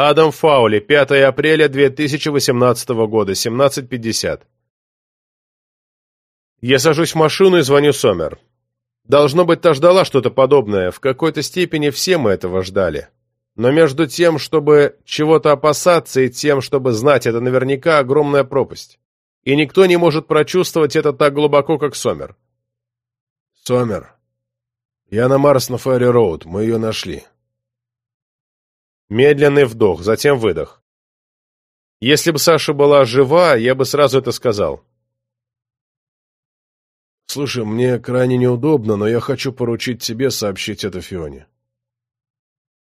Адам Фаули, 5 апреля 2018 года, 17.50. Я сажусь в машину и звоню Сомер. Должно быть, та ждала что-то подобное. В какой-то степени все мы этого ждали. Но между тем, чтобы чего-то опасаться, и тем, чтобы знать это наверняка, огромная пропасть. И никто не может прочувствовать это так глубоко, как Сомер. Сомер. Я на Марс на Файри Роуд. Мы ее нашли. Медленный вдох, затем выдох. Если бы Саша была жива, я бы сразу это сказал. Слушай, мне крайне неудобно, но я хочу поручить тебе сообщить это Фионе.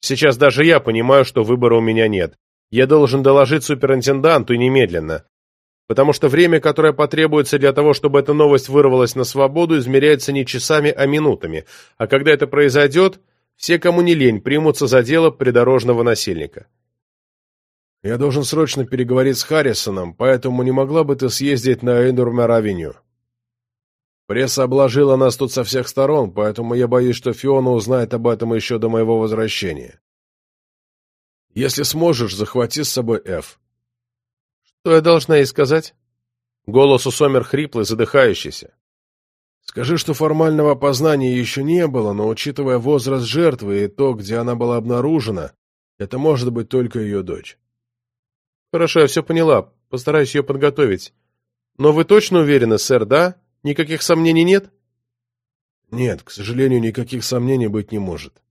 Сейчас даже я понимаю, что выбора у меня нет. Я должен доложить суперинтенданту немедленно. Потому что время, которое потребуется для того, чтобы эта новость вырвалась на свободу, измеряется не часами, а минутами. А когда это произойдет, все, кому не лень, примутся за дело придорожного насильника. Я должен срочно переговорить с Харрисоном, поэтому не могла бы ты съездить на Эндурмер-авеню? Пресса обложила нас тут со всех сторон, поэтому я боюсь, что Фиона узнает об этом еще до моего возвращения. Если сможешь, захвати с собой Эф. Что я должна ей сказать? Голос у Сомер хриплый, задыхающийся. Скажи, что формального опознания еще не было, но учитывая возраст жертвы и то, где она была обнаружена, это может быть только ее дочь. Хорошо, я все поняла. Постараюсь ее подготовить. Но вы точно уверены, сэр, да? Никаких сомнений нет? Нет, к сожалению, никаких сомнений быть не может.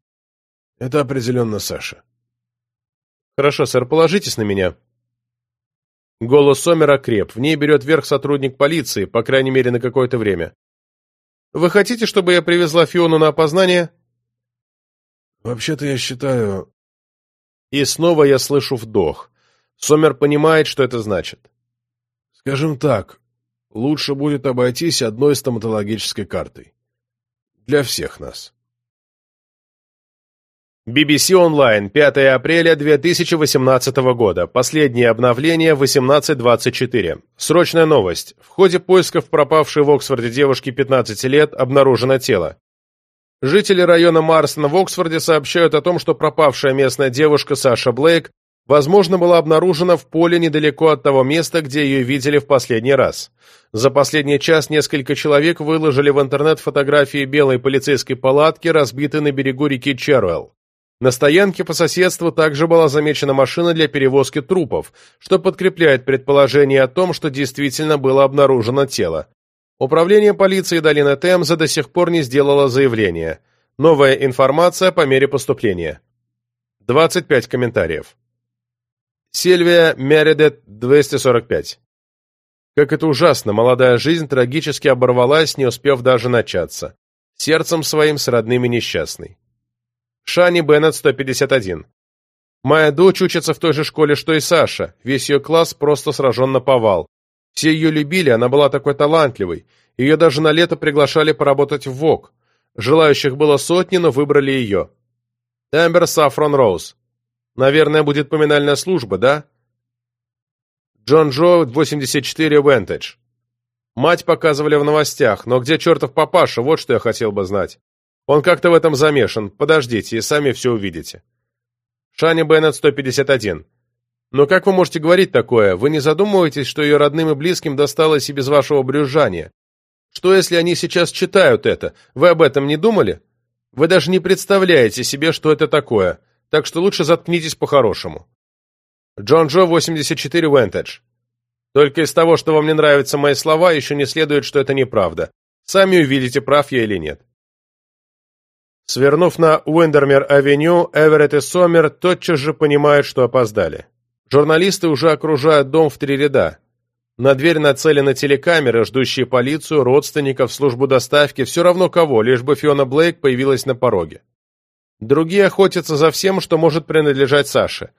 Это определенно Саша. Хорошо, сэр, положитесь на меня. Голос Сомера креп. В ней берет верх сотрудник полиции, по крайней мере, на какое-то время. Вы хотите, чтобы я привезла Фиону на опознание? Вообще-то я считаю... И снова я слышу вдох. Сомер понимает, что это значит. Скажем так, лучше будет обойтись одной стоматологической картой. Для всех нас. BBC Online, 5 апреля 2018 года. Последнее обновление 18.24. Срочная новость. В ходе поисков пропавшей в Оксфорде девушки 15 лет обнаружено тело. Жители района Марстон в Оксфорде сообщают о том, что пропавшая местная девушка Саша Блейк возможно, была обнаружена в поле недалеко от того места, где ее видели в последний раз. За последний час несколько человек выложили в интернет фотографии белой полицейской палатки, разбитой на берегу реки Черуэлл. На стоянке по соседству также была замечена машина для перевозки трупов, что подкрепляет предположение о том, что действительно было обнаружено тело. Управление полиции долины Темза до сих пор не сделало заявления. Новая информация по мере поступления. 25 комментариев. Сильвия Мередет, 245. Как это ужасно, молодая жизнь трагически оборвалась, не успев даже начаться. Сердцем своим с родными несчастной. Шани Беннет, 151. Моя дочь учится в той же школе, что и Саша. Весь ее класс просто сражен на повал. Все ее любили, она была такой талантливой. Ее даже на лето приглашали поработать в ВОК. Желающих было сотни, но выбрали ее. Эмбер Сафрон Роуз. Наверное, будет поминальная служба, да? Джон Джо, 84, Вентедж. Мать показывали в новостях, но где чертов папаша, вот что я хотел бы знать. Он как-то в этом замешан. Подождите, и сами все увидите. Шани Беннет, 151. Но как вы можете говорить такое? Вы не задумываетесь, что ее родным и близким досталось и без вашего брюзжания? Что, если они сейчас читают это? Вы об этом не думали? Вы даже не представляете себе, что это такое так что лучше заткнитесь по-хорошему. Джон Джо, 84, Вентедж. Только из того, что вам не нравятся мои слова, еще не следует, что это неправда. Сами увидите, прав я или нет. Свернув на Уиндермер-авеню, Эверетт и Сомер тотчас же понимают, что опоздали. Журналисты уже окружают дом в три ряда. На дверь нацелены телекамеры, ждущие полицию, родственников, службу доставки, все равно кого, лишь бы Фиона Блейк появилась на пороге. Другие охотятся за всем, что может принадлежать Саше.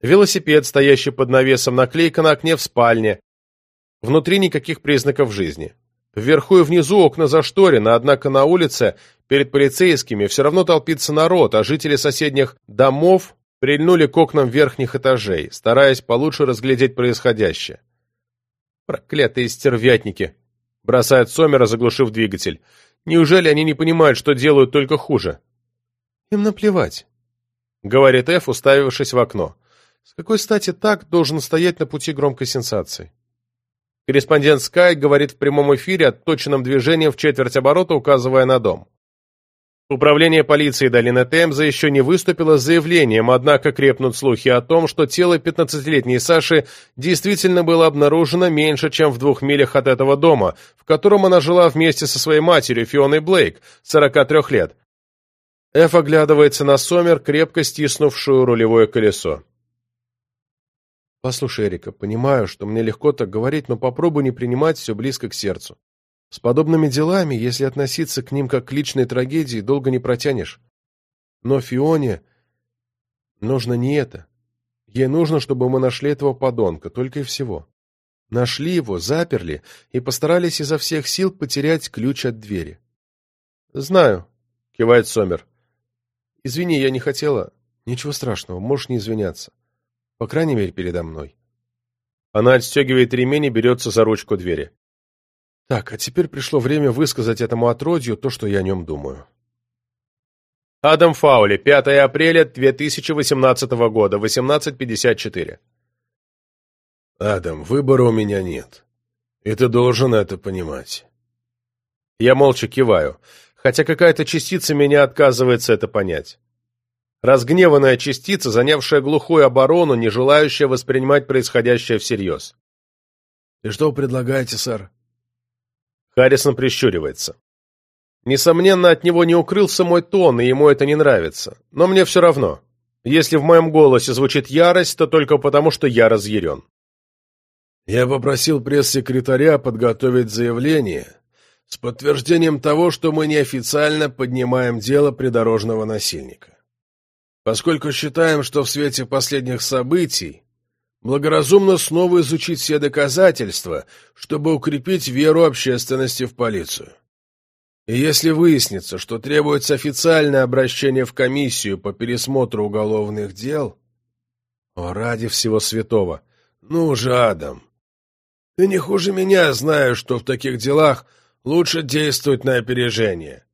Велосипед, стоящий под навесом, наклейка на окне в спальне. Внутри никаких признаков жизни. Вверху и внизу окна зашторены, однако на улице перед полицейскими все равно толпится народ, а жители соседних домов прильнули к окнам верхних этажей, стараясь получше разглядеть происходящее. «Проклятые стервятники!» — бросает Сомера, заглушив двигатель. «Неужели они не понимают, что делают только хуже?» «Им наплевать», — говорит Эф, уставившись в окно. С какой стати так должен стоять на пути громкой сенсации? Корреспондент Sky говорит в прямом эфире отточенным движением в четверть оборота, указывая на дом. Управление полиции долины Темза еще не выступило с заявлением, однако крепнут слухи о том, что тело 15-летней Саши действительно было обнаружено меньше, чем в двух милях от этого дома, в котором она жила вместе со своей матерью Фионой Блейк, 43 лет. Эф оглядывается на Сомер, крепко стиснувшую рулевое колесо. Послушай, Эрика, понимаю, что мне легко так говорить, но попробуй не принимать все близко к сердцу. С подобными делами, если относиться к ним как к личной трагедии, долго не протянешь. Но Фионе нужно не это. Ей нужно, чтобы мы нашли этого подонка, только и всего. Нашли его, заперли и постарались изо всех сил потерять ключ от двери. — Знаю, — кивает Сомер. — Извини, я не хотела. Ничего страшного, можешь не извиняться. По крайней мере, передо мной. Она отстегивает ремень и берется за ручку двери. Так, а теперь пришло время высказать этому отродью то, что я о нем думаю. Адам Фаули, 5 апреля 2018 года, 18.54. Адам, выбора у меня нет. И ты должен это понимать. Я молча киваю, хотя какая-то частица меня отказывается это понять. Разгневанная частица, занявшая глухую оборону, не желающая воспринимать происходящее всерьез. «И что вы предлагаете, сэр?» Харрисон прищуривается. Несомненно, от него не укрылся мой тон, и ему это не нравится. Но мне все равно. Если в моем голосе звучит ярость, то только потому, что я разъярен. Я попросил пресс-секретаря подготовить заявление с подтверждением того, что мы неофициально поднимаем дело придорожного насильника поскольку считаем, что в свете последних событий благоразумно снова изучить все доказательства, чтобы укрепить веру общественности в полицию. И если выяснится, что требуется официальное обращение в комиссию по пересмотру уголовных дел... О, ради всего святого! Ну же, Адам, ты не хуже меня знаешь, что в таких делах лучше действовать на опережение.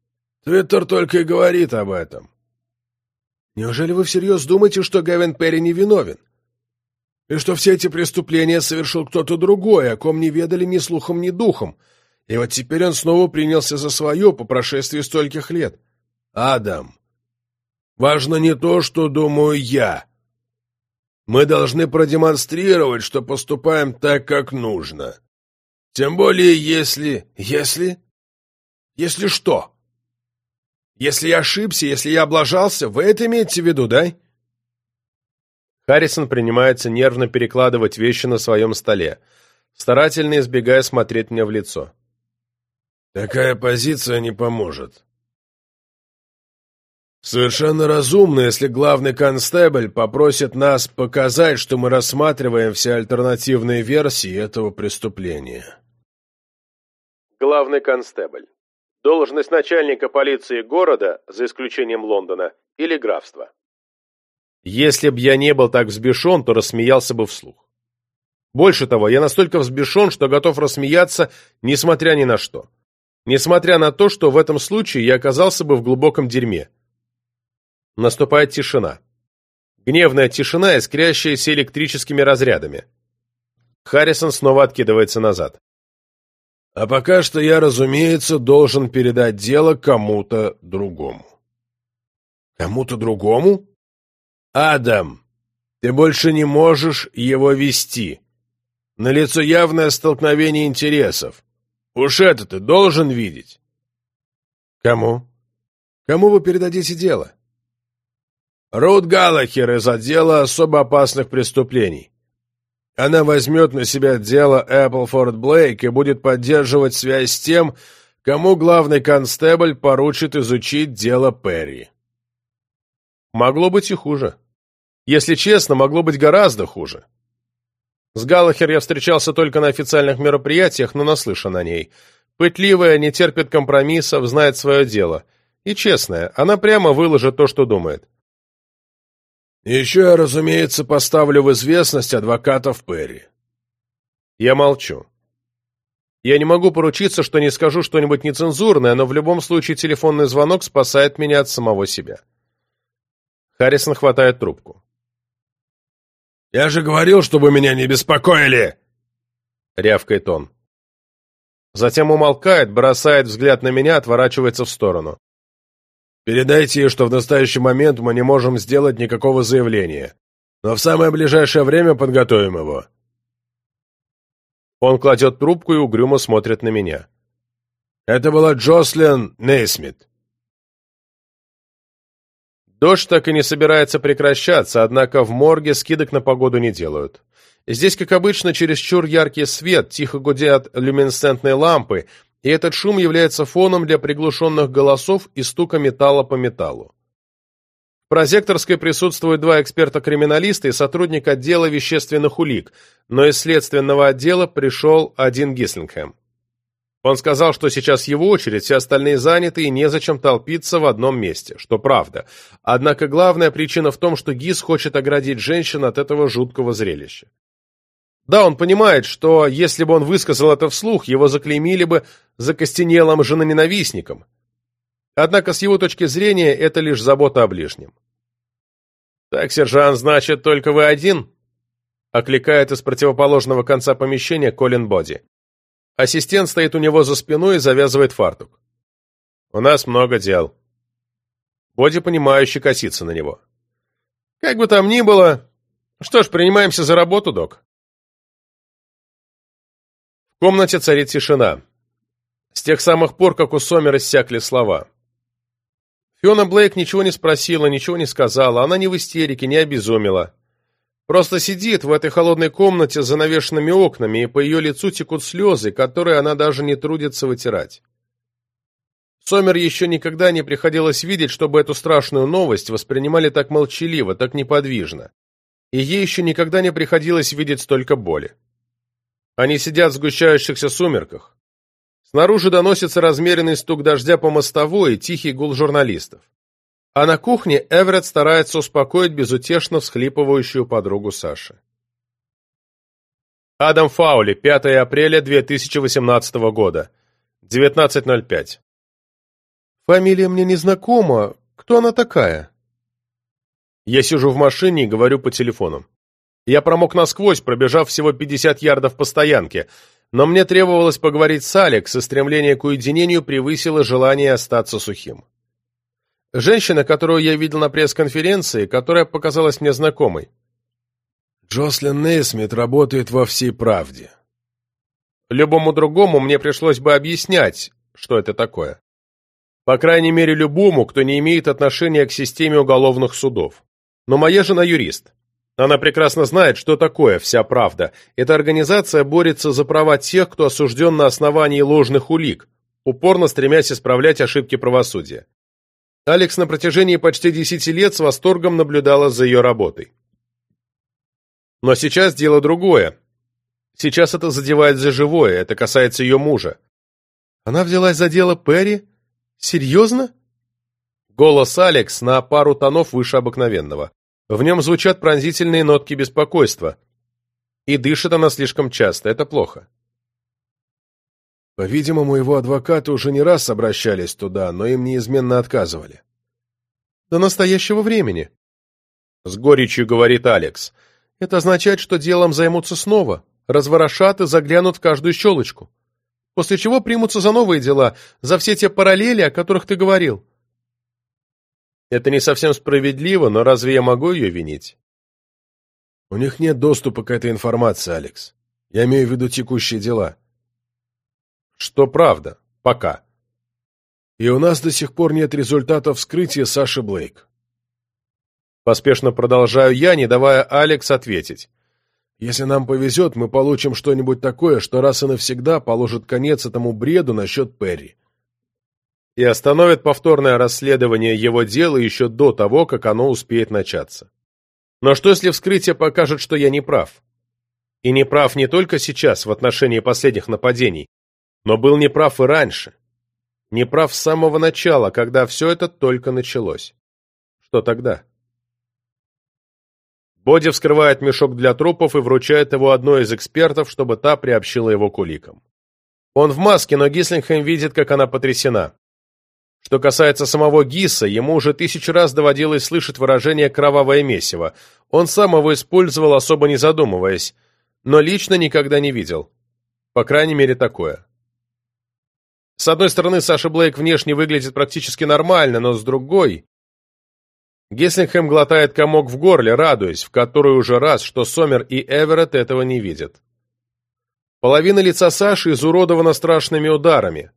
Твиттер только и говорит об этом. Неужели вы всерьез думаете, что Гевин Перри не виновен? И что все эти преступления совершил кто-то другой, о ком не ведали ни слухом, ни духом, и вот теперь он снова принялся за свое по прошествии стольких лет? Адам, важно не то, что думаю я. Мы должны продемонстрировать, что поступаем так, как нужно. Тем более, если... Если? Если что? Если я ошибся, если я облажался, вы это имеете в виду, да?» Харрисон принимается нервно перекладывать вещи на своем столе, старательно избегая смотреть мне в лицо. «Такая позиция не поможет. Совершенно разумно, если главный констебль попросит нас показать, что мы рассматриваем все альтернативные версии этого преступления». Главный констебль должность начальника полиции города, за исключением Лондона, или графства. Если б я не был так взбешен, то рассмеялся бы вслух. Больше того, я настолько взбешен, что готов рассмеяться, несмотря ни на что. Несмотря на то, что в этом случае я оказался бы в глубоком дерьме. Наступает тишина. Гневная тишина, искрящаяся электрическими разрядами. Харрисон снова откидывается назад. А пока что я, разумеется, должен передать дело кому-то другому. Кому-то другому? Адам, ты больше не можешь его вести. Налицо явное столкновение интересов. Уж это ты должен видеть. Кому? Кому вы передадите дело? Рут Галлахер из отдела особо опасных преступлений. Она возьмет на себя дело Эпплфорд Блейк и будет поддерживать связь с тем, кому главный констебль поручит изучить дело Перри. Могло быть и хуже. Если честно, могло быть гораздо хуже. С Галлахер я встречался только на официальных мероприятиях, но наслышан о ней. Пытливая, не терпит компромиссов, знает свое дело. И честная, она прямо выложит то, что думает. Еще я, разумеется, поставлю в известность адвокатов Перри. Я молчу. Я не могу поручиться, что не скажу что-нибудь нецензурное, но в любом случае телефонный звонок спасает меня от самого себя. Харрисон хватает трубку. «Я же говорил, чтобы меня не беспокоили!» — рявкает он. Затем умолкает, бросает взгляд на меня, отворачивается в сторону. «Передайте ей, что в настоящий момент мы не можем сделать никакого заявления, но в самое ближайшее время подготовим его». Он кладет трубку и угрюмо смотрит на меня. «Это была Джослин Нейсмит». Дождь так и не собирается прекращаться, однако в морге скидок на погоду не делают. Здесь, как обычно, чересчур яркий свет, тихо гудят люминесцентные лампы, и этот шум является фоном для приглушенных голосов и стука металла по металлу. В прозекторской присутствуют два эксперта-криминалиста и сотрудник отдела вещественных улик, но из следственного отдела пришел один Гислингхэм. Он сказал, что сейчас его очередь, все остальные заняты и незачем толпиться в одном месте, что правда. Однако главная причина в том, что Гис хочет оградить женщин от этого жуткого зрелища. Да, он понимает, что если бы он высказал это вслух, его заклеймили бы закостенелым женоненавистником. Однако с его точки зрения это лишь забота о ближнем. «Так, сержант, значит, только вы один?» окликает из противоположного конца помещения Колин Боди. Ассистент стоит у него за спиной и завязывает фартук. «У нас много дел». Боди, понимающе косится на него. «Как бы там ни было... Что ж, принимаемся за работу, док». В комнате царит тишина. С тех самых пор, как у Сомер иссякли слова. Фиона Блейк ничего не спросила, ничего не сказала, она не в истерике, не обезумела. Просто сидит в этой холодной комнате с занавешенными окнами, и по ее лицу текут слезы, которые она даже не трудится вытирать. Сомер еще никогда не приходилось видеть, чтобы эту страшную новость воспринимали так молчаливо, так неподвижно. И ей еще никогда не приходилось видеть столько боли. Они сидят в сгущающихся сумерках. Снаружи доносится размеренный стук дождя по мостовой и тихий гул журналистов. А на кухне Эверетт старается успокоить безутешно всхлипывающую подругу Саши. Адам Фаули, 5 апреля 2018 года, 19.05. Фамилия мне не знакома. Кто она такая? Я сижу в машине и говорю по телефону. Я промок насквозь, пробежав всего 50 ярдов по стоянке, но мне требовалось поговорить с Алекс, и стремление к уединению превысило желание остаться сухим. Женщина, которую я видел на пресс-конференции, которая показалась мне знакомой. Джослин Нейсмит работает во всей правде. Любому другому мне пришлось бы объяснять, что это такое. По крайней мере, любому, кто не имеет отношения к системе уголовных судов. Но моя жена юрист. Она прекрасно знает, что такое вся правда. Эта организация борется за права тех, кто осужден на основании ложных улик, упорно стремясь исправлять ошибки правосудия. Алекс на протяжении почти десяти лет с восторгом наблюдала за ее работой. Но сейчас дело другое. Сейчас это задевает за живое, это касается ее мужа. Она взялась за дело Перри? Серьезно? Голос Алекс на пару тонов выше обыкновенного. В нем звучат пронзительные нотки беспокойства. И дышит она слишком часто, это плохо. По-видимому, его адвокаты уже не раз обращались туда, но им неизменно отказывали. До настоящего времени. С горечью говорит Алекс. Это означает, что делом займутся снова, разворошат и заглянут в каждую щелочку. После чего примутся за новые дела, за все те параллели, о которых ты говорил. Это не совсем справедливо, но разве я могу ее винить? У них нет доступа к этой информации, Алекс. Я имею в виду текущие дела. Что правда. Пока. И у нас до сих пор нет результатов вскрытия Саши Блейк. Поспешно продолжаю я, не давая Алекс ответить. Если нам повезет, мы получим что-нибудь такое, что раз и навсегда положит конец этому бреду насчет Перри. И остановит повторное расследование его дела еще до того, как оно успеет начаться. Но что, если вскрытие покажет, что я не прав? И не прав не только сейчас, в отношении последних нападений, но был неправ и раньше. Неправ с самого начала, когда все это только началось. Что тогда? Боди вскрывает мешок для трупов и вручает его одной из экспертов, чтобы та приобщила его к. Он в маске, но Гислингхэм видит, как она потрясена. Что касается самого Гисса, ему уже тысячу раз доводилось слышать выражение «кровавое месиво». он сам его использовал, особо не задумываясь, но лично никогда не видел. По крайней мере, такое. С одной стороны, Саша Блейк внешне выглядит практически нормально, но с другой... Геслингхэм глотает комок в горле, радуясь, в который уже раз, что Сомер и Эверетт этого не видят. Половина лица Саши изуродована страшными ударами.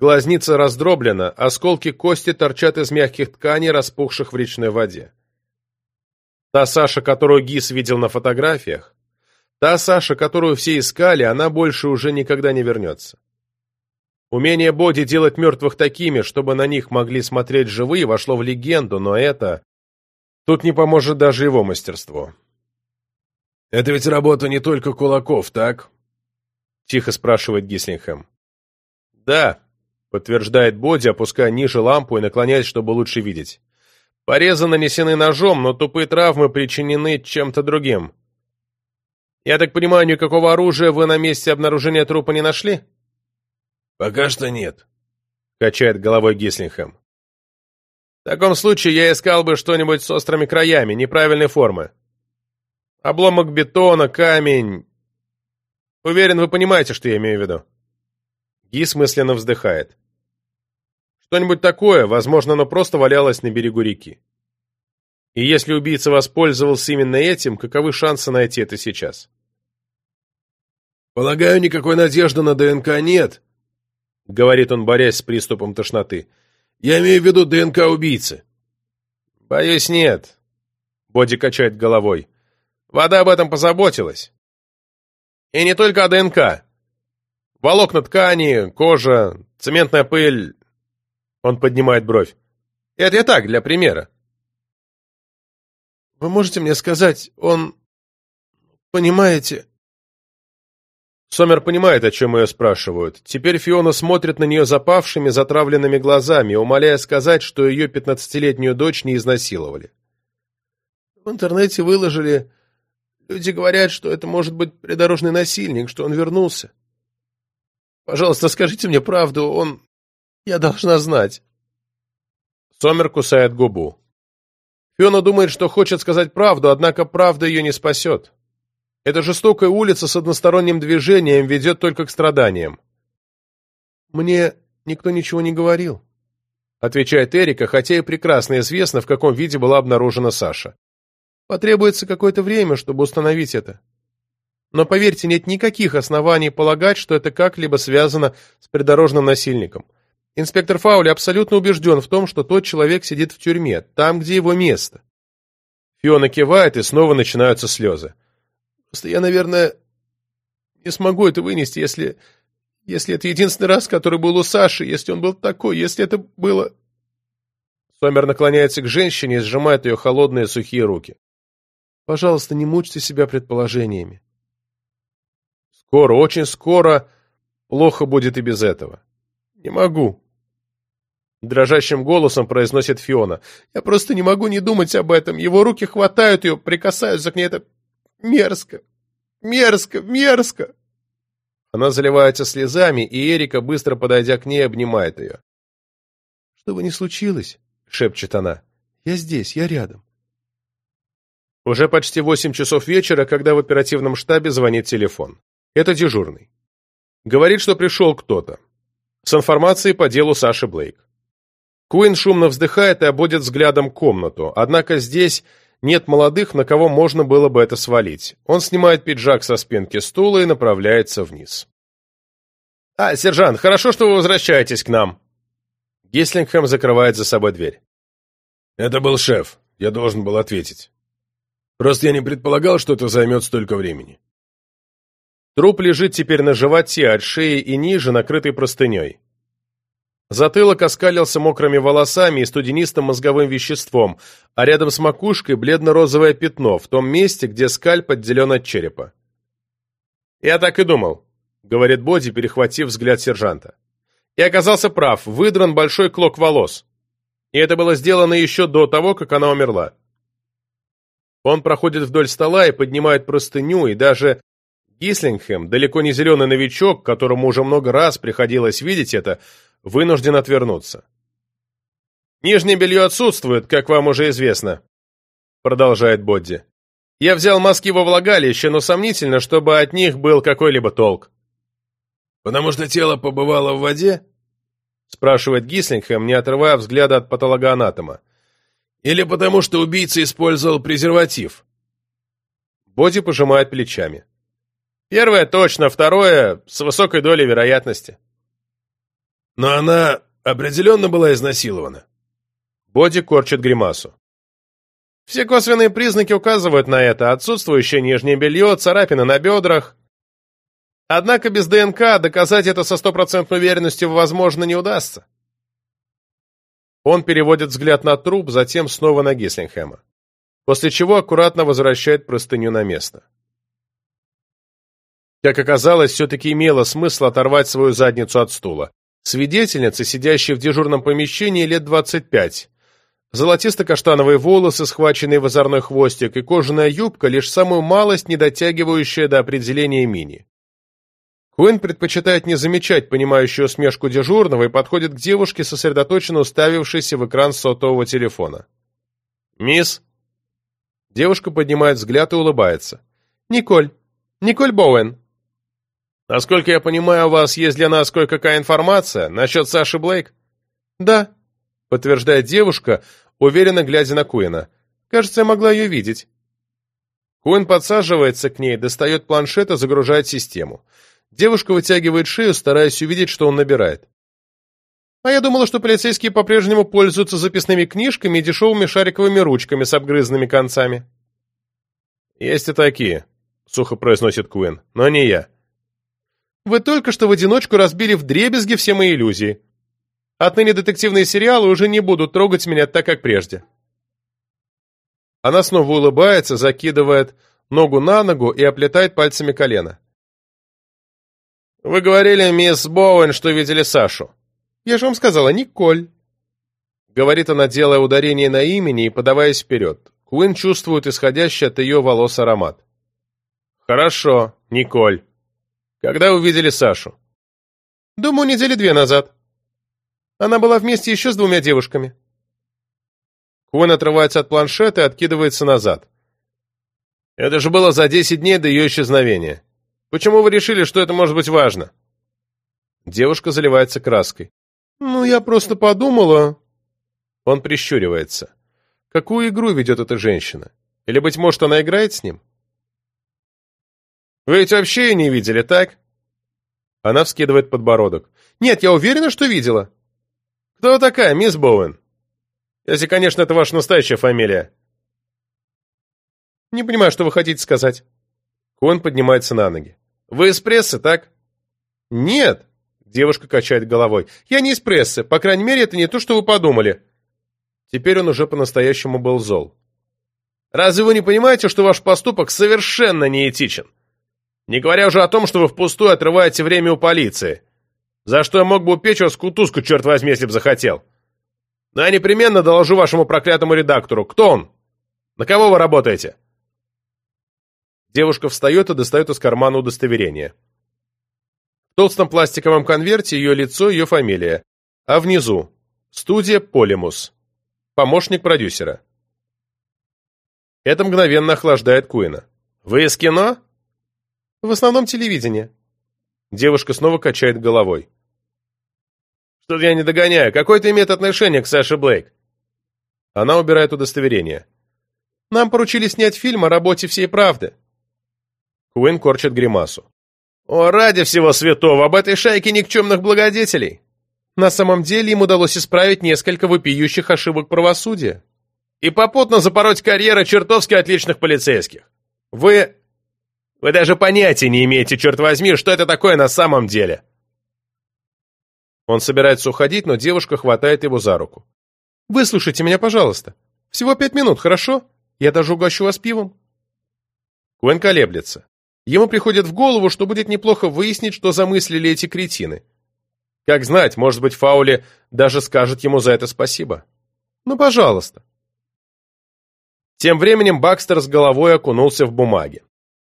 Глазница раздроблена, осколки кости торчат из мягких тканей, распухших в речной воде. Та Саша, которую Гис видел на фотографиях, та Саша, которую все искали, она больше уже никогда не вернется. Умение Боди делать мертвых такими, чтобы на них могли смотреть живые, вошло в легенду, но это... Тут не поможет даже его мастерство. «Это ведь работа не только кулаков, так?» — тихо спрашивает Гислингхэм. «Да», — подтверждает Боди, опуская ниже лампу и наклоняясь, чтобы лучше видеть. Порезы нанесены ножом, но тупые травмы причинены чем-то другим. Я так понимаю, никакого оружия вы на месте обнаружения трупа не нашли? Пока что нет, качает головой Гислингхэм. В таком случае я искал бы что-нибудь с острыми краями, неправильной формы. Обломок бетона, камень... Уверен, вы понимаете, что я имею в виду. Гис мысленно вздыхает. Что-нибудь такое, возможно, оно просто валялось на берегу реки. И если убийца воспользовался именно этим, каковы шансы найти это сейчас? «Полагаю, никакой надежды на ДНК нет», — говорит он, борясь с приступом тошноты. «Я имею в виду ДНК убийцы». «Боюсь, нет», — Боди качает головой. «Вода об этом позаботилась. И не только о ДНК. Волокна ткани, кожа, цементная пыль, он поднимает бровь. Это я так, для примера. Вы можете мне сказать, он... Понимаете... Сомер понимает, о чем ее спрашивают. Теперь Фиона смотрит на нее запавшими, затравленными глазами, умоляя сказать, что ее пятнадцатилетнюю дочь не изнасиловали. В интернете выложили... Люди говорят, что это может быть придорожный насильник, что он вернулся. Пожалуйста, скажите мне правду, он... Я должна знать. Сомер кусает губу. Фиона думает, что хочет сказать правду, однако правда ее не спасет. Эта жестокая улица с односторонним движением ведет только к страданиям. «Мне никто ничего не говорил», — отвечает Эрика, хотя и прекрасно известно, в каком виде была обнаружена Саша. «Потребуется какое-то время, чтобы установить это. Но поверьте, нет никаких оснований полагать, что это как-либо связано с придорожным насильником. Инспектор Фаули абсолютно убежден в том, что тот человек сидит в тюрьме, там, где его место. Фиона кивает, и снова начинаются слезы. Просто я, наверное, не смогу это вынести, если... Если это единственный раз, который был у Саши, если он был такой, если это было... Сомер наклоняется к женщине и сжимает ее холодные сухие руки. Пожалуйста, не мучьте себя предположениями. Скоро, очень скоро плохо будет и без этого. «Не могу», — дрожащим голосом произносит Фиона. «Я просто не могу не думать об этом. Его руки хватают ее, прикасаются к ней. Это мерзко, мерзко, мерзко». Она заливается слезами, и Эрика, быстро подойдя к ней, обнимает ее. «Что бы ни случилось», — шепчет она, — «я здесь, я рядом». Уже почти восемь часов вечера, когда в оперативном штабе звонит телефон. Это дежурный. Говорит, что пришел кто-то с информацией по делу Саши Блейк. Куин шумно вздыхает и обводит взглядом комнату, однако здесь нет молодых, на кого можно было бы это свалить. Он снимает пиджак со спинки стула и направляется вниз. «А, сержант, хорошо, что вы возвращаетесь к нам!» Геслингхэм закрывает за собой дверь. «Это был шеф. Я должен был ответить. Просто я не предполагал, что это займет столько времени». Труп лежит теперь на животе, от шеи и ниже, накрытый простыней. Затылок оскалился мокрыми волосами и студенистым мозговым веществом, а рядом с макушкой бледно-розовое пятно, в том месте, где скальп отделен от черепа. «Я так и думал», — говорит Боди, перехватив взгляд сержанта. «И оказался прав, выдран большой клок волос. И это было сделано еще до того, как она умерла». Он проходит вдоль стола и поднимает простыню, и даже Кислингхэм, далеко не зеленый новичок, которому уже много раз приходилось видеть это, вынужден отвернуться. «Нижнее белье отсутствует, как вам уже известно», — продолжает Бодди. Я взял мазки во влагалище, но сомнительно, чтобы от них был какой-либо толк. «Потому что тело побывало в воде?» спрашивает Гислингхэм, не отрывая взгляда от патологоанатома. «Или потому что убийца использовал презерватив?» Боди пожимает плечами. Первое точно, второе с высокой долей вероятности. Но она определенно была изнасилована. Боди корчит гримасу. Все косвенные признаки указывают на это. Отсутствующее нижнее белье, царапины на бедрах. Однако без ДНК доказать это со стопроцентной уверенностью возможно не удастся. Он переводит взгляд на труп, затем снова на Гислингхэма. После чего аккуратно возвращает простыню на место. Как оказалось, все-таки имело смысл оторвать свою задницу от стула. Свидетельница, сидящая в дежурном помещении лет 25. Золотисто-каштановые волосы, схваченные в озорной хвостик, и кожаная юбка, лишь самую малость, не дотягивающая до определения мини. Куин предпочитает не замечать понимающую усмешку дежурного и подходит к девушке, сосредоточенно уставившейся в экран сотового телефона. «Мисс?» Девушка поднимает взгляд и улыбается. «Николь. Николь Боуэн. Насколько я понимаю, у вас есть для нас кое-какая информация насчет Саши Блейк? Да, подтверждает девушка, уверенно глядя на Куина. Кажется, я могла ее видеть. Куин подсаживается к ней, достает планшет и загружает систему. Девушка вытягивает шею, стараясь увидеть, что он набирает. А я думала, что полицейские по-прежнему пользуются записными книжками и дешевыми шариковыми ручками с обгрызанными концами. «Есть и такие», — сухо произносит Куин, — «но не я». Вы только что в одиночку разбили в дребезги все мои иллюзии. Отныне детективные сериалы уже не будут трогать меня так, как прежде. Она снова улыбается, закидывает ногу на ногу и оплетает пальцами колено. «Вы говорили, мисс Боуэн, что видели Сашу». «Я же вам сказала, Николь». Говорит она, делая ударение на имени и подаваясь вперед. Куин чувствует исходящий от ее волос аромат. «Хорошо, Николь». Когда увидели Сашу? Думаю, недели две назад. Она была вместе еще с двумя девушками. Куин отрывается от планшета и откидывается назад. Это же было за десять дней до ее исчезновения. Почему вы решили, что это может быть важно? Девушка заливается краской. Ну, я просто подумала... Он прищуривается. Какую игру ведет эта женщина? Или, быть может, она играет с ним? Вы ведь вообще ее не видели, так?» Она вскидывает подбородок. «Нет, я уверена, что видела». «Кто такая, мисс Боуэн?» «Если, конечно, это ваша настоящая фамилия». «Не понимаю, что вы хотите сказать». Куэн поднимается на ноги. «Вы из прессы, так?» «Нет», — девушка качает головой. «Я не из прессы. По крайней мере, это не то, что вы подумали». Теперь он уже по-настоящему был зол. «Разве вы не понимаете, что ваш поступок совершенно неэтичен?» Не говоря уже о том, что вы впустую отрываете время у полиции. За что я мог бы упечь вас кутузку, черт возьми, если б захотел. Но я непременно доложу вашему проклятому редактору. Кто он? На кого вы работаете?» Девушка встает и достает из кармана удостоверение. В толстом пластиковом конверте ее лицо, ее фамилия. А внизу – студия «Полимус». Помощник продюсера. Это мгновенно охлаждает Куина. «Вы из кино?» В основном телевидение. Девушка снова качает головой. Что-то я не догоняю. Какое это имеет отношение к Саше Блейк? Она убирает удостоверение. Нам поручили снять фильм о работе всей правды. Куин корчит гримасу. О, ради всего святого, об этой шайке никчемных благодетелей. На самом деле им удалось исправить несколько вопиющих ошибок правосудия. И попутно запороть карьеры чертовски отличных полицейских. Вы вы даже понятия не имеете, черт возьми, что это такое на самом деле!» Он собирается уходить, но девушка хватает его за руку. «Выслушайте меня, пожалуйста. Всего пять минут, хорошо? Я даже угощу вас пивом». Куэн колеблется. Ему приходит в голову, что будет неплохо выяснить, что замыслили эти кретины. Как знать, может быть, Фаули даже скажет ему за это спасибо. Ну, пожалуйста. Тем временем Бакстер с головой окунулся в бумаги.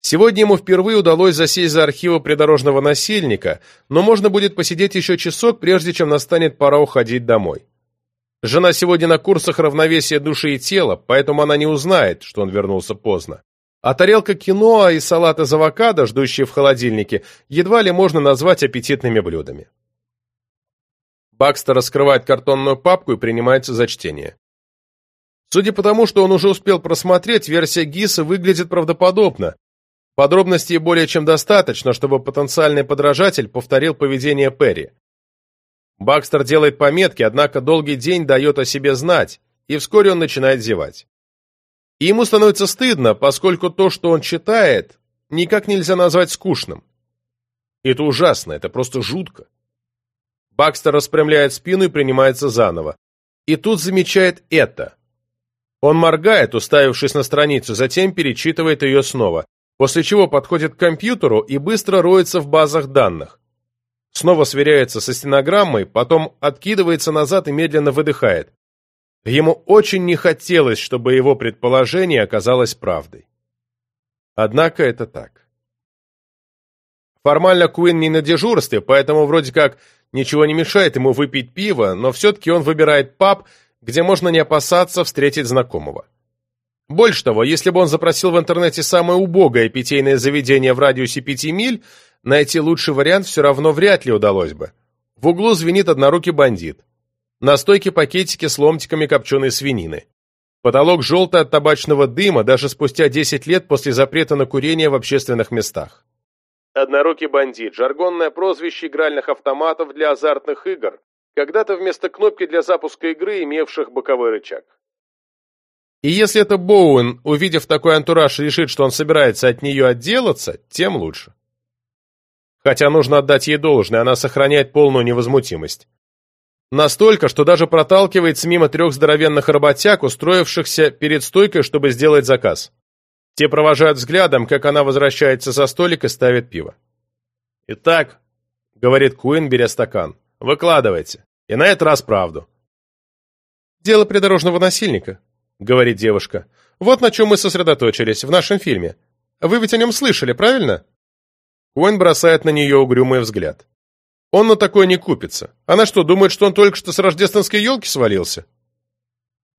Сегодня ему впервые удалось засесть за архивы придорожного насильника, но можно будет посидеть еще часок, прежде чем настанет пора уходить домой. Жена сегодня на курсах равновесия души и тела, поэтому она не узнает, что он вернулся поздно. А тарелка киноа и салат из авокадо, ждущие в холодильнике, едва ли можно назвать аппетитными блюдами. Бакстер раскрывает картонную папку и принимается за чтение. Судя по тому, что он уже успел просмотреть, версия ГИСа выглядит правдоподобно. Подробностей более чем достаточно, чтобы потенциальный подражатель повторил поведение Перри. Бакстер делает пометки, однако долгий день дает о себе знать, и вскоре он начинает зевать. И ему становится стыдно, поскольку то, что он читает, никак нельзя назвать скучным. Это ужасно, это просто жутко. Бакстер распрямляет спину и принимается заново. И тут замечает это. Он моргает, уставившись на страницу, затем перечитывает ее снова, после чего подходит к компьютеру и быстро роется в базах данных. Снова сверяется со стенограммой, потом откидывается назад и медленно выдыхает. Ему очень не хотелось, чтобы его предположение оказалось правдой. Однако это так. Формально Куин не на дежурстве, поэтому вроде как ничего не мешает ему выпить пиво, но все-таки он выбирает паб, где можно не опасаться встретить знакомого. Больше того, если бы он запросил в интернете самое убогое питейное заведение в радиусе пяти миль, найти лучший вариант все равно вряд ли удалось бы. В углу звенит однорукий бандит. На стойке пакетики с ломтиками копченой свинины. Потолок желтый от табачного дыма даже спустя 10 лет после запрета на курение в общественных местах. Однорукий бандит – жаргонное прозвище игральных автоматов для азартных игр, когда-то вместо кнопки для запуска игры, имевших боковой рычаг. И если это Боуэн, увидев такой антураж, решит, что он собирается от нее отделаться, тем лучше. Хотя нужно отдать ей должное, она сохраняет полную невозмутимость. Настолько, что даже проталкивается мимо трех здоровенных работяг, устроившихся перед стойкой, чтобы сделать заказ. Те провожают взглядом, как она возвращается за столик и ставит пиво. «Итак», — говорит Куин, беря стакан, — «выкладывайте. И на этот раз правду». «Дело придорожного насильника», — говорит девушка. «Вот на чем мы сосредоточились в нашем фильме. Вы ведь о нем слышали, правильно?» Куин бросает на нее угрюмый взгляд. Он на такое не купится. Она что, думает, что он только что с рождественской елки свалился?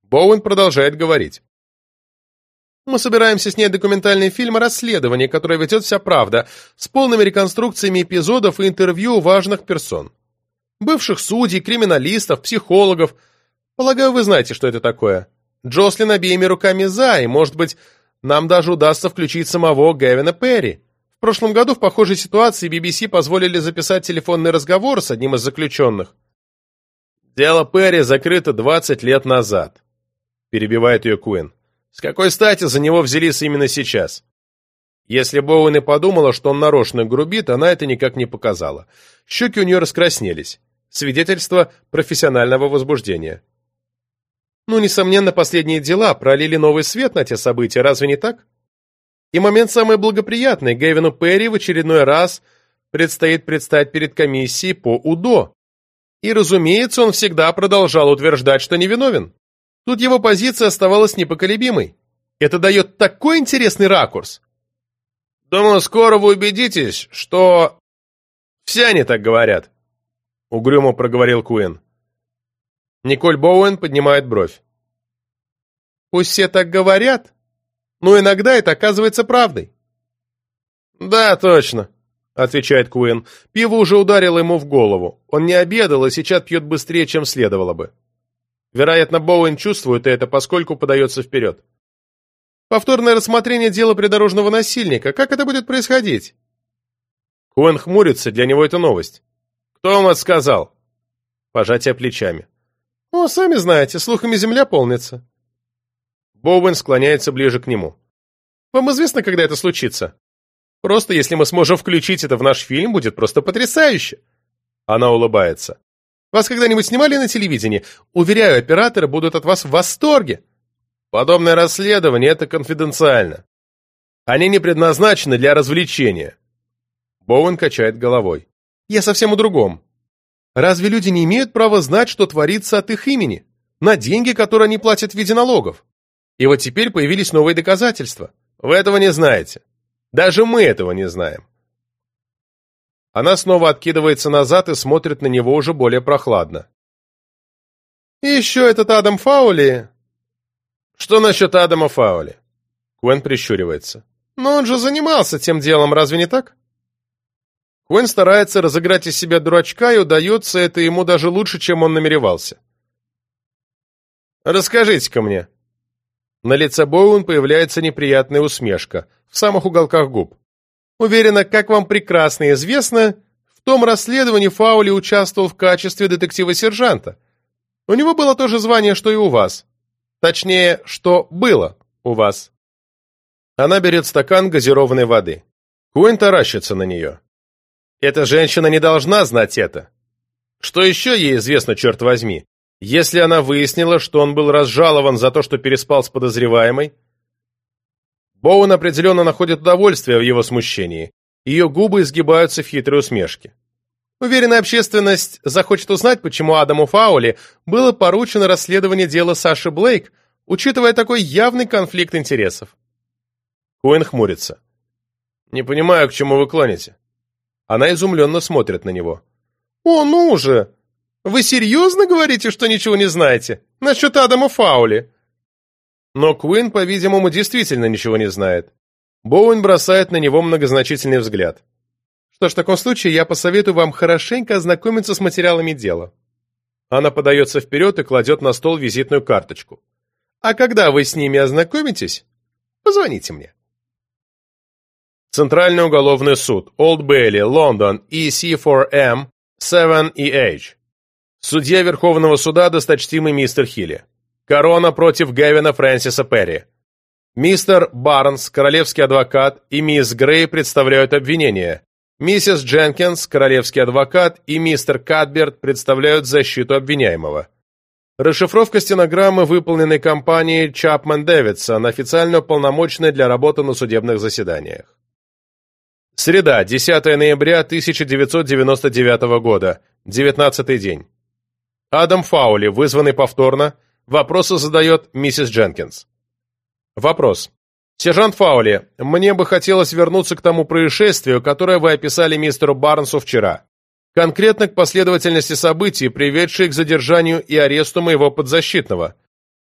Боуэн продолжает говорить. Мы собираемся снять документальный фильм о расследовании, которое ведет вся правда, с полными реконструкциями эпизодов и интервью важных персон. Бывших судей, криминалистов, психологов. Полагаю, вы знаете, что это такое. Джослин обеими руками за, и, может быть, нам даже удастся включить самого Гевина Перри. В прошлом году в похожей ситуации BBC позволили записать телефонный разговор с одним из заключенных. «Дело Перри закрыто 20 лет назад», — перебивает ее Куин. С какой стати за него взялись именно сейчас? Если Боуэн и подумала, что он нарочно грубит, она это никак не показала. Щеки у нее раскраснелись. Свидетельство профессионального возбуждения. Ну, несомненно, последние дела пролили новый свет на те события, разве не так? И момент самый благоприятный. Гэвину Перри в очередной раз предстоит предстать перед комиссией по УДО. И, разумеется, он всегда продолжал утверждать, что невиновен. Тут его позиция оставалась непоколебимой. Это дает такой интересный ракурс. Думаю, скоро вы убедитесь, что... Все они так говорят, — угрюмо проговорил Куин. Николь Боуэн поднимает бровь. Пусть все так говорят, но иногда это оказывается правдой. Да, точно, — отвечает Куин. Пиво уже ударило ему в голову. Он не обедал и сейчас пьет быстрее, чем следовало бы. Вероятно, Боуэн чувствует это, поскольку подается вперед. Повторное рассмотрение дела придорожного насильника. Как это будет происходить? Куэн хмурится, для него это новость. Кто вам это сказал? Пожатие плечами. О, сами знаете, слухами земля полнится. Боуэн склоняется ближе к нему. Вам известно, когда это случится? Просто если мы сможем включить это в наш фильм, будет просто потрясающе. Она улыбается. Вас когда-нибудь снимали на телевидении? Уверяю, операторы будут от вас в восторге. Подобное расследование – это конфиденциально. Они не предназначены для развлечения. Боуэн качает головой. Я совсем о другом. Разве люди не имеют права знать, что творится от их имени? На деньги, которые они платят в виде налогов? И вот теперь появились новые доказательства. Вы этого не знаете. Даже мы этого не знаем. Она снова откидывается назад и смотрит на него уже более прохладно. «И еще этот Адам Фаули...» «Что насчет Адама Фаули?» Куэн прищуривается. Но он же занимался тем делом, разве не так? Куин старается разыграть из себя дурачка, и удается это ему даже лучше, чем он намеревался. «Расскажите-ка мне». На лице Боуэн появляется неприятная усмешка, в самых уголках губ. Уверена, как вам прекрасно известно, в том расследовании Фаули участвовал в качестве детектива-сержанта. У него было то же звание, что и у вас. Точнее, что было у вас. Она берет стакан газированной воды. Куин таращится на нее. Эта женщина не должна знать это. Что еще ей известно, черт возьми? Если она выяснила, что он был разжалован за то, что переспал с подозреваемой? Боуэн определенно находит удовольствие в его смущении. Ее губы изгибаются в хитрой усмешке. Уверена, общественность захочет узнать, почему Адаму Фаули было поручено расследование дела Саши Блейк, учитывая такой явный конфликт интересов. Куин хмурится. «Не понимаю, к чему вы клоните». Она изумленно смотрит на него. «О, ну же! Вы серьезно говорите, что ничего не знаете? Насчет Адама Фаули?» Но Куин, по-видимому, действительно ничего не знает. Боуэн бросает на него многозначительный взгляд. Что ж, в таком случае я посоветую вам хорошенько ознакомиться с материалами дела. Она подается вперед и кладет на стол визитную карточку. А когда вы с ними ознакомитесь, позвоните мне. Центральный уголовный суд, Олд Бейли, Лондон, EC4M, 7EH. Судья Верховного суда, досточтимый мистер Хилли. Корона против Гевина Фрэнсиса Перри. Мистер Барнс, королевский адвокат, и мисс Грей представляют обвинение. Миссис Дженкинс, королевский адвокат, и мистер Кадберт представляют защиту обвиняемого. Расшифровка стенограммы, выполненной компанией Чапман Дэвидсон, официально полномочной для работы на судебных заседаниях. Среда, 10 ноября 1999 года, 19 день. Адам Фаули, вызванный повторно, вопросы задает миссис Дженкинс. Вопрос. «Сержант Фаули, мне бы хотелось вернуться к тому происшествию, которое вы описали мистеру Барнсу вчера. Конкретно к последовательности событий, приведшей к задержанию и аресту моего подзащитного.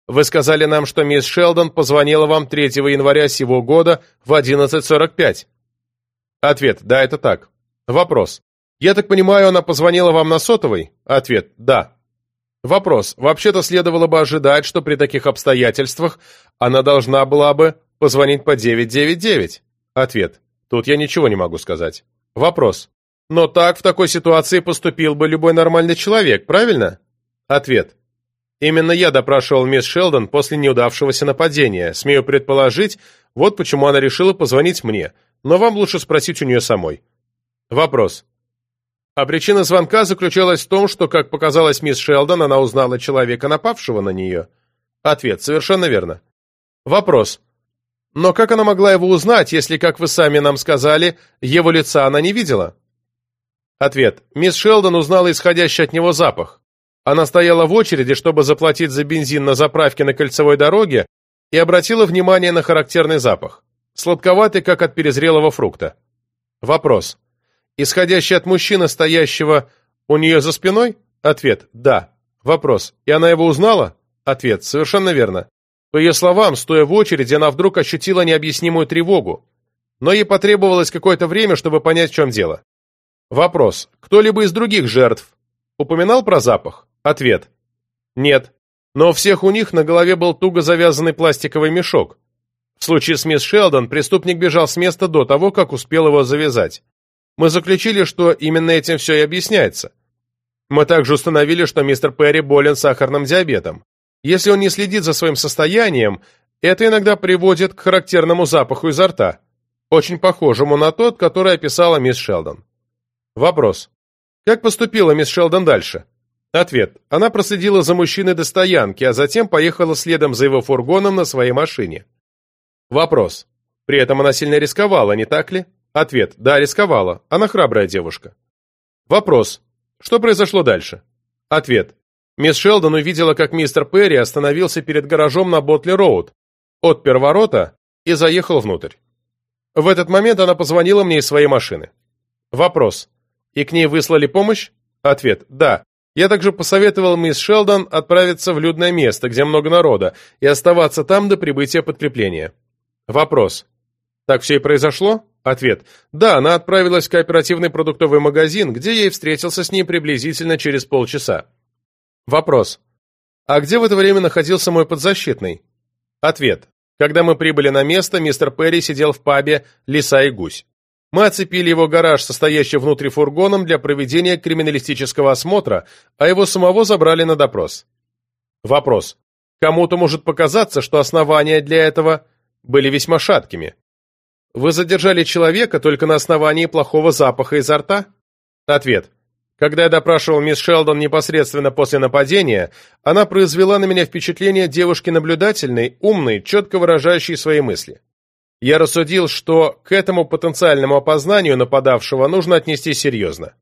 Вы сказали нам, что мисс Шелдон позвонила вам 3 января сего года в 11.45». Ответ «Да, это так». Вопрос. «Я так понимаю, она позвонила вам на сотовый?» Ответ «Да». Вопрос. Вообще-то следовало бы ожидать, что при таких обстоятельствах она должна была бы Позвонить по 999. Ответ. Тут я ничего не могу сказать. Вопрос. Но так в такой ситуации поступил бы любой нормальный человек, правильно? Ответ. Именно я допрашивал мисс Шелдон после неудавшегося нападения. Смею предположить, вот почему она решила позвонить мне. Но вам лучше спросить у нее самой. Вопрос. А причина звонка заключалась в том, что, как показалось мисс Шелдон, она узнала человека, напавшего на нее. Ответ. Совершенно верно. Вопрос. Но как она могла его узнать, если, как вы сами нам сказали, его лица она не видела? Ответ. Мисс Шелдон узнала исходящий от него запах. Она стояла в очереди, чтобы заплатить за бензин на заправке на кольцевой дороге, и обратила внимание на характерный запах. Сладковатый, как от перезрелого фрукта. Вопрос. Исходящий от мужчины, стоящего у нее за спиной? Ответ. Да. Вопрос. И она его узнала? Ответ. Совершенно верно. По ее словам, стоя в очереди, она вдруг ощутила необъяснимую тревогу, но ей потребовалось какое-то время, чтобы понять, в чем дело. Вопрос. Кто-либо из других жертв упоминал про запах? Ответ. Нет. Но у всех у них на голове был туго завязанный пластиковый мешок. В случае с мисс Шелдон преступник бежал с места до того, как успел его завязать. Мы заключили, что именно этим все и объясняется. Мы также установили, что мистер Перри болен сахарным диабетом. Если он не следит за своим состоянием, это иногда приводит к характерному запаху изо рта, очень похожему на тот, который описала мисс Шелдон. Вопрос. Как поступила мисс Шелдон дальше? Ответ. Она проследила за мужчиной до стоянки, а затем поехала следом за его фургоном на своей машине. Вопрос. При этом она сильно рисковала, не так ли? Ответ. Да, рисковала. Она храбрая девушка. Вопрос. Что произошло дальше? Ответ. Мисс Шелдон увидела, как мистер Перри остановился перед гаражом на Ботли-Роуд, отпер ворота и заехал внутрь. В этот момент она позвонила мне из своей машины. Вопрос. И к ней выслали помощь? Ответ. Да. Я также посоветовал мисс Шелдон отправиться в людное место, где много народа, и оставаться там до прибытия подкрепления. Вопрос. Так все и произошло? Ответ. Да, она отправилась в кооперативный продуктовый магазин, где я и встретился с ней приблизительно через полчаса. Вопрос. А где в это время находился мой подзащитный? Ответ. Когда мы прибыли на место, мистер Перри сидел в пабе «Лиса и гусь». Мы оцепили его гараж, состоящий внутри фургоном, для проведения криминалистического осмотра, а его самого забрали на допрос. Вопрос. Кому-то может показаться, что основания для этого были весьма шаткими. Вы задержали человека только на основании плохого запаха изо рта? Ответ. Когда я допрашивал мисс Шелдон непосредственно после нападения, она произвела на меня впечатление девушки наблюдательной, умной, четко выражающей свои мысли. Я рассудил, что к этому потенциальному опознанию нападавшего нужно отнестись серьезно.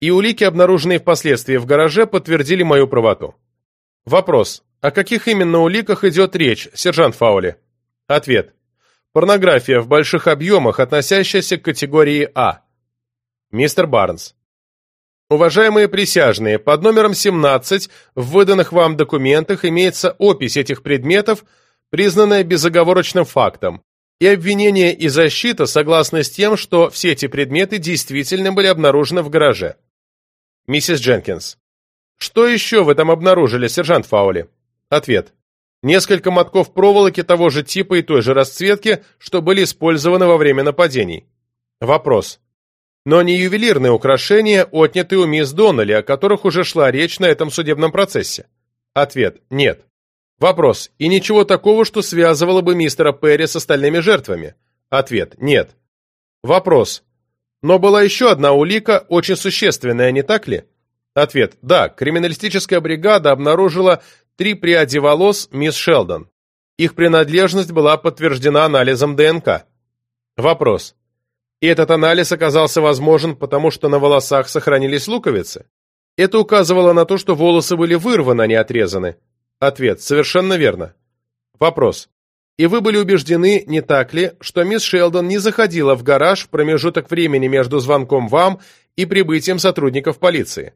И улики, обнаруженные впоследствии в гараже, подтвердили мою правоту. Вопрос. О каких именно уликах идет речь, сержант Фаули? Ответ. Порнография в больших объемах, относящаяся к категории А. Мистер Барнс. Уважаемые присяжные, под номером 17 в выданных вам документах имеется опись этих предметов, признанная безоговорочным фактом, и обвинение и защита согласны с тем, что все эти предметы действительно были обнаружены в гараже. Миссис Дженкинс. Что еще вы там обнаружили, сержант Фаули? Ответ. Несколько мотков проволоки того же типа и той же расцветки, что были использованы во время нападений. Вопрос но не ювелирные украшения, отнятые у мисс Доннелли, о которых уже шла речь на этом судебном процессе? Ответ – нет. Вопрос – и ничего такого, что связывало бы мистера Перри с остальными жертвами? Ответ – нет. Вопрос – но была еще одна улика, очень существенная, не так ли? Ответ – да, криминалистическая бригада обнаружила три пряди волос мисс Шелдон. Их принадлежность была подтверждена анализом ДНК. Вопрос – и этот анализ оказался возможен, потому что на волосах сохранились луковицы. Это указывало на то, что волосы были вырваны, а не отрезаны. Ответ. Совершенно верно. Вопрос. И вы были убеждены, не так ли, что мисс Шелдон не заходила в гараж в промежуток времени между звонком вам и прибытием сотрудников полиции?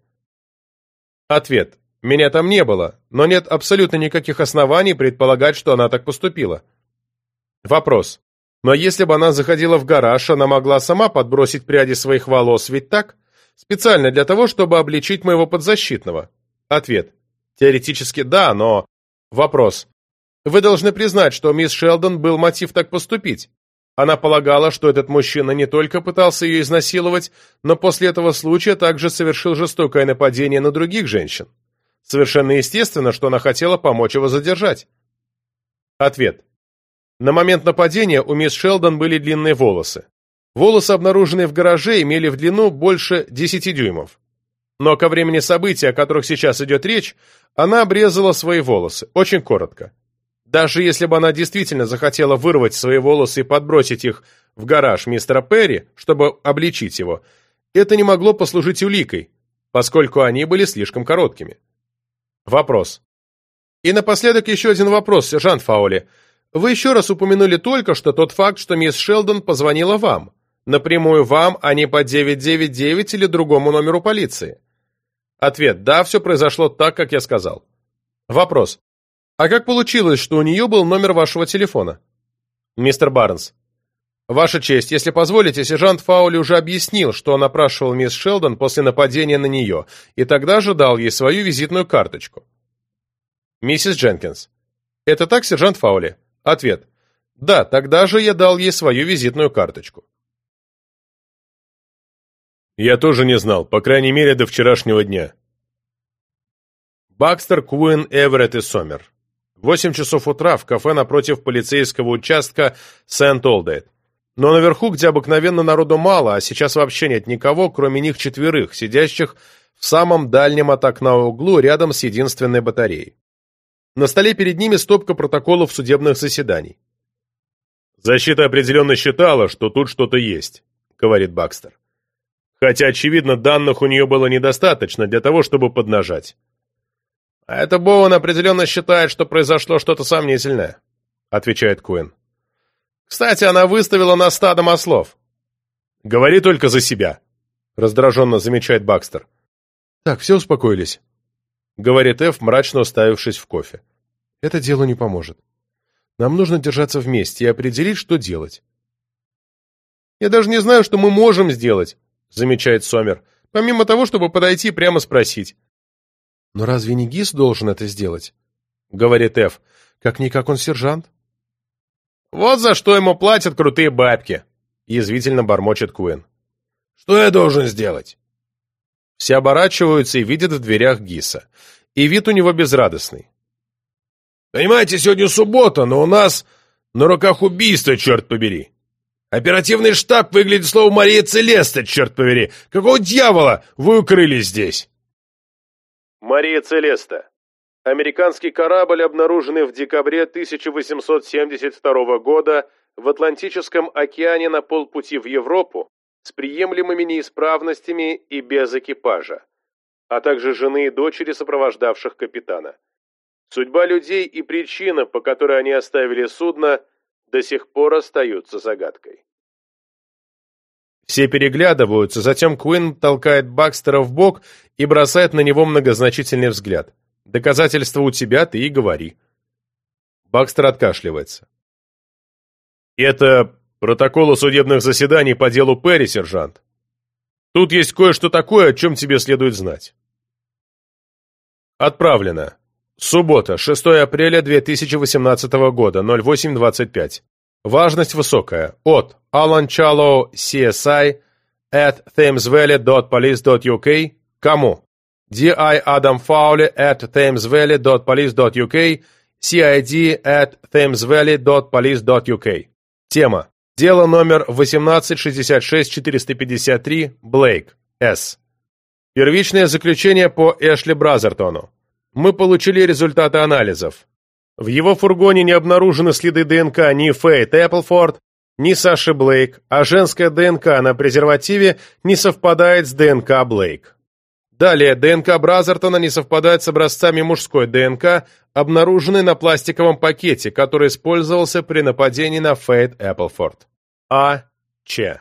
Ответ. Меня там не было, но нет абсолютно никаких оснований предполагать, что она так поступила. Вопрос. Но если бы она заходила в гараж, она могла сама подбросить пряди своих волос, ведь так? Специально для того, чтобы обличить моего подзащитного. Ответ. Теоретически да, но... Вопрос. Вы должны признать, что мисс Шелдон был мотив так поступить. Она полагала, что этот мужчина не только пытался ее изнасиловать, но после этого случая также совершил жестокое нападение на других женщин. Совершенно естественно, что она хотела помочь его задержать. Ответ. На момент нападения у мисс Шелдон были длинные волосы. Волосы, обнаруженные в гараже, имели в длину больше 10 дюймов. Но ко времени событий, о которых сейчас идет речь, она обрезала свои волосы, очень коротко. Даже если бы она действительно захотела вырвать свои волосы и подбросить их в гараж мистера Перри, чтобы обличить его, это не могло послужить уликой, поскольку они были слишком короткими. Вопрос. И напоследок еще один вопрос, сержант Фаули. Вы еще раз упомянули только что тот факт, что мисс Шелдон позвонила вам. Напрямую вам, а не по 999 или другому номеру полиции. Ответ. Да, все произошло так, как я сказал. Вопрос. А как получилось, что у нее был номер вашего телефона? Мистер Барнс. Ваша честь, если позволите, сержант Фаули уже объяснил, что он опрашивал мисс Шелдон после нападения на нее, и тогда же дал ей свою визитную карточку. Миссис Дженкинс. Это так, сержант Фаули? Ответ. Да, тогда же я дал ей свою визитную карточку. Я тоже не знал, по крайней мере, до вчерашнего дня. Бакстер, Куин, Эверетт и Сомер. Восемь часов утра в кафе напротив полицейского участка Сент-Олдейт. Но наверху, где обыкновенно народу мало, а сейчас вообще нет никого, кроме них четверых, сидящих в самом дальнем от окна углу рядом с единственной батареей. На столе перед ними стопка протоколов судебных заседаний. «Защита определенно считала, что тут что-то есть», — говорит Бакстер. «Хотя, очевидно, данных у нее было недостаточно для того, чтобы поднажать». «А это Боуэн определенно считает, что произошло что-то сомнительное», — отвечает Куин. «Кстати, она выставила на стадо ослов». «Говори только за себя», — раздраженно замечает Бакстер. «Так, все успокоились. — говорит Эф, мрачно уставившись в кофе. «Это делу не поможет. Нам нужно держаться вместе и определить, что делать. Я даже не знаю, что мы можем сделать, замечает Сомер, помимо того, чтобы подойти и прямо спросить. Но разве не Гис должен это сделать? Говорит Эф. Как-никак он сержант. Вот за что ему платят крутые бабки, язвительно бормочет Куин. Что я должен сделать? Все оборачиваются и видят в дверях Гиса. И вид у него безрадостный. Понимаете, сегодня суббота, но у нас на руках убийство, черт побери. Оперативный штаб выглядит слово Мария Целеста, черт побери. Какого дьявола вы укрылись здесь? Мария Целеста. Американский корабль, обнаруженный в декабре 1872 года в Атлантическом океане на полпути в Европу, с приемлемыми неисправностями и без экипажа, а также жены и дочери сопровождавших капитана. Судьба людей и причина, по которой они оставили судно, до сих пор остаются загадкой. Все переглядываются, затем Куин толкает Бакстера в бок и бросает на него многозначительный взгляд. «Доказательства у тебя, ты и говори». Бакстер откашливается. «Это протоколы судебных заседаний по делу Перри, сержант. Тут есть кое-что такое, о чем тебе следует знать». Отправлено. Суббота, 6 апреля 2018 года, 08.25. Важность высокая. От Alan Chalo CSI at thamesvalley.police.uk Кому? D.I. Adam Fowley at thamesvalley.police.uk CID at thamesvalley.police.uk Тема. Дело номер 1866453 Блейк. С. Первичное заключение по Эшли Бразертону. Мы получили результаты анализов. В его фургоне не обнаружены следы ДНК ни Фейт Эпплфорд, ни Саши Блейк, а женская ДНК на презервативе не совпадает с ДНК Блейк. Далее, ДНК Бразертона не совпадает с образцами мужской ДНК, обнаруженной на пластиковом пакете, который использовался при нападении на Фейт Эпплфорд. А. Ч.